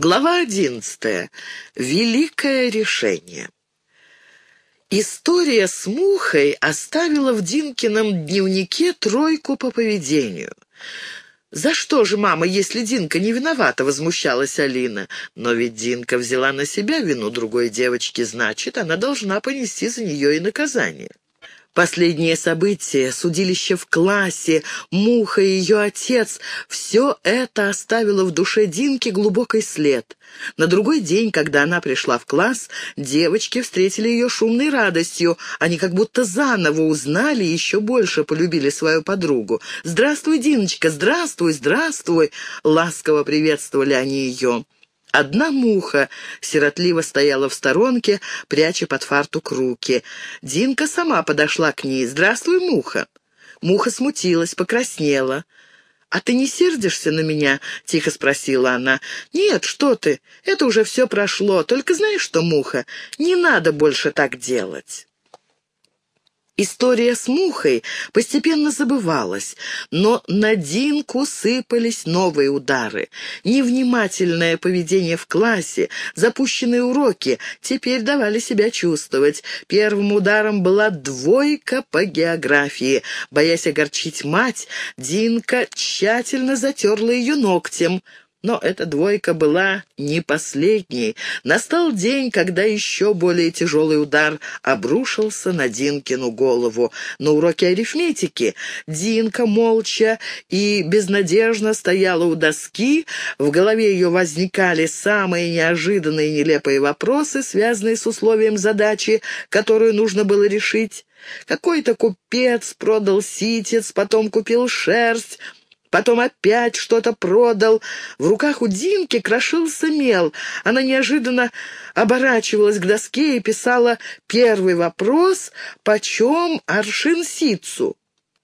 Глава одиннадцатая. Великое решение. История с мухой оставила в Динкином дневнике тройку по поведению. «За что же, мама, если Динка не виновата?» — возмущалась Алина. «Но ведь Динка взяла на себя вину другой девочки, значит, она должна понести за нее и наказание». Последние события, судилище в классе, Муха и ее отец — все это оставило в душе Динки глубокий след. На другой день, когда она пришла в класс, девочки встретили ее шумной радостью. Они как будто заново узнали и еще больше полюбили свою подругу. «Здравствуй, Диночка! Здравствуй! Здравствуй!» — ласково приветствовали они ее. Одна муха сиротливо стояла в сторонке, пряча под фартук руки. Динка сама подошла к ней. «Здравствуй, муха!» Муха смутилась, покраснела. «А ты не сердишься на меня?» — тихо спросила она. «Нет, что ты, это уже все прошло. Только знаешь что, муха, не надо больше так делать». История с мухой постепенно забывалась, но на Динку сыпались новые удары. Невнимательное поведение в классе, запущенные уроки теперь давали себя чувствовать. Первым ударом была двойка по географии. Боясь огорчить мать, Динка тщательно затерла ее ногтем. Но эта двойка была не последней. Настал день, когда еще более тяжелый удар обрушился на Динкину голову. На уроке арифметики Динка молча и безнадежно стояла у доски. В голове ее возникали самые неожиданные и нелепые вопросы, связанные с условием задачи, которую нужно было решить. Какой-то купец продал ситец, потом купил шерсть, Потом опять что-то продал. В руках у Динки крошился мел. Она неожиданно оборачивалась к доске и писала первый вопрос «Почем аршин ситцу?»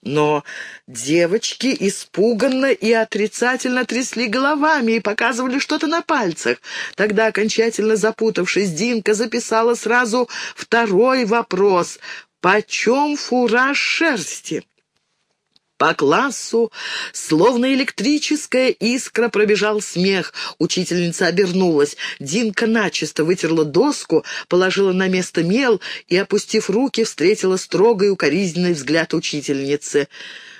Но девочки испуганно и отрицательно трясли головами и показывали что-то на пальцах. Тогда, окончательно запутавшись, Динка записала сразу второй вопрос «Почем фураж шерсти?» По классу, словно электрическая искра, пробежал смех. Учительница обернулась. Динка начисто вытерла доску, положила на место мел и, опустив руки, встретила строгий укоризненный взгляд учительницы.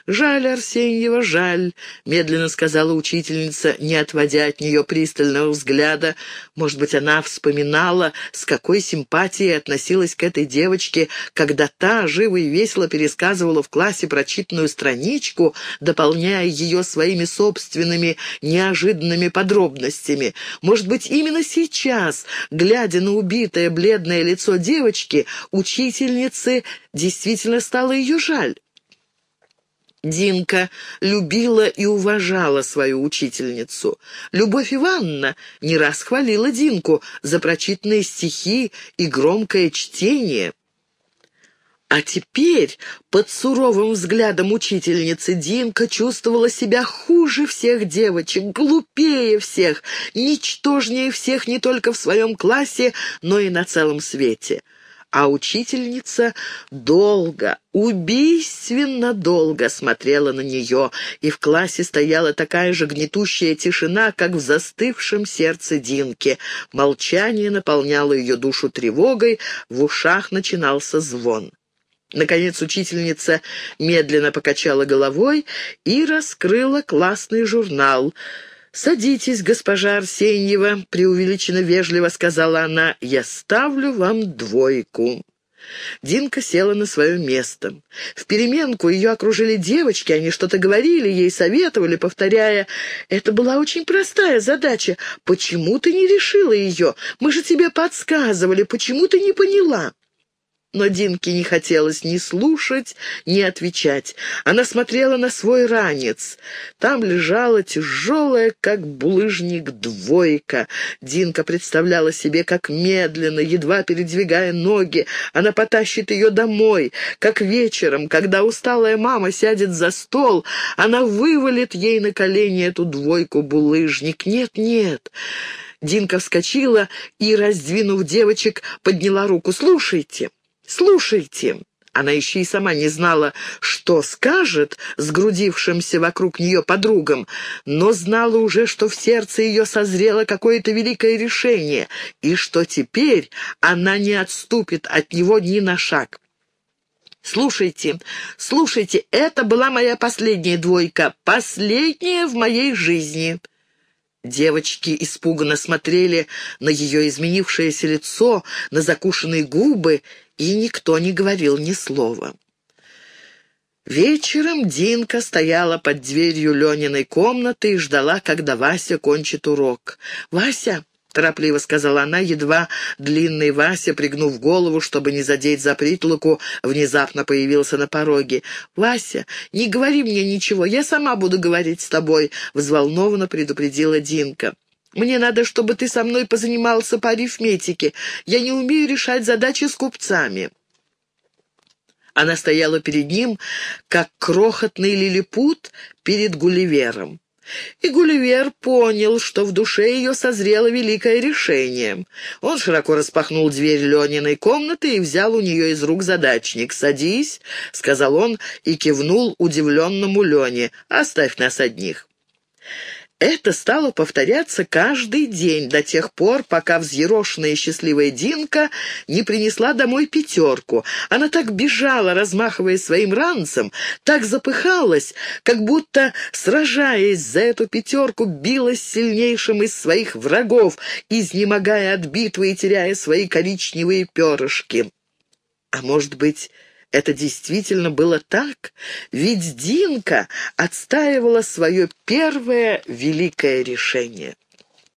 «Жаль, Арсеньева, жаль», — медленно сказала учительница, не отводя от нее пристального взгляда. Может быть, она вспоминала, с какой симпатией относилась к этой девочке, когда та живо и весело пересказывала в классе прочитанную страничку, дополняя ее своими собственными неожиданными подробностями. Может быть, именно сейчас, глядя на убитое бледное лицо девочки, учительнице действительно стало ее жаль. Динка любила и уважала свою учительницу. Любовь Ивановна не раз хвалила Динку за прочитанные стихи и громкое чтение. А теперь под суровым взглядом учительницы Динка чувствовала себя хуже всех девочек, глупее всех, ничтожнее всех не только в своем классе, но и на целом свете а учительница долго, убийственно долго смотрела на нее, и в классе стояла такая же гнетущая тишина, как в застывшем сердце Динки. Молчание наполняло ее душу тревогой, в ушах начинался звон. Наконец учительница медленно покачала головой и раскрыла классный журнал — «Садитесь, госпожа Арсеньева», — преувеличенно вежливо сказала она, — «я ставлю вам двойку». Динка села на свое место. В переменку ее окружили девочки, они что-то говорили, ей советовали, повторяя, «Это была очень простая задача. Почему ты не решила ее? Мы же тебе подсказывали. Почему ты не поняла?» Но Динке не хотелось ни слушать, ни отвечать. Она смотрела на свой ранец. Там лежала тяжелая, как булыжник, двойка. Динка представляла себе, как медленно, едва передвигая ноги, она потащит ее домой, как вечером, когда усталая мама сядет за стол, она вывалит ей на колени эту двойку булыжник. Нет, нет. Динка вскочила и, раздвинув девочек, подняла руку. «Слушайте». «Слушайте, Она еще и сама не знала, что скажет сгрудившимся вокруг нее подругам, но знала уже, что в сердце ее созрело какое-то великое решение, и что теперь она не отступит от него ни на шаг. «Слушайте, слушайте, это была моя последняя двойка, последняя в моей жизни». Девочки испуганно смотрели на ее изменившееся лицо, на закушенные губы, и никто не говорил ни слова. Вечером Динка стояла под дверью Лениной комнаты и ждала, когда Вася кончит урок. «Вася!» — торопливо сказала она, едва длинный Вася, пригнув голову, чтобы не задеть за притолоку, внезапно появился на пороге. «Вася, не говори мне ничего, я сама буду говорить с тобой», — взволнованно предупредила Динка. Мне надо, чтобы ты со мной позанимался по арифметике. Я не умею решать задачи с купцами». Она стояла перед ним, как крохотный лилипут перед Гулливером. И Гулливер понял, что в душе ее созрело великое решение. Он широко распахнул дверь Лениной комнаты и взял у нее из рук задачник. «Садись», — сказал он и кивнул удивленному Лене. «Оставь нас одних». Это стало повторяться каждый день до тех пор, пока взъерошенная счастливая Динка не принесла домой пятерку. Она так бежала, размахивая своим ранцем, так запыхалась, как будто, сражаясь за эту пятерку, билась сильнейшим из своих врагов, изнемогая от битвы и теряя свои коричневые перышки. А может быть... Это действительно было так, ведь Динка отстаивала свое первое великое решение.